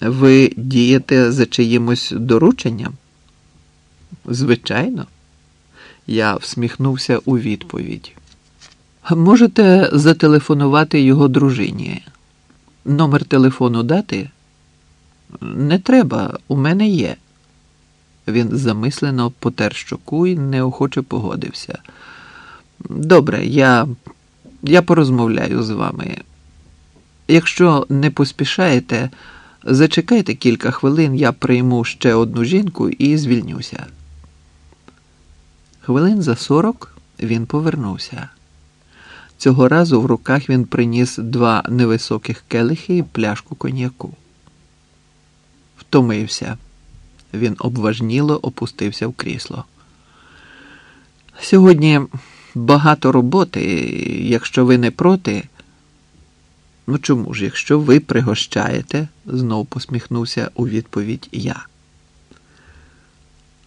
Ви дієте за чиїмось дорученням? Звичайно, я всміхнувся у відповідь. Можете зателефонувати його дружині. Номер телефону дати? Не треба, у мене є. Він замислено потер щоку і неохоче погодився. Добре, я, я порозмовляю з вами. Якщо не поспішаєте, зачекайте кілька хвилин, я прийму ще одну жінку і звільнюся. Хвилин за сорок він повернувся. Цього разу в руках він приніс два невисоких келихи і пляшку коньяку. Втомився. Він обважніло опустився в крісло. Сьогодні багато роботи, якщо ви не проти. Ну чому ж, якщо ви пригощаєте, знов посміхнувся у відповідь я.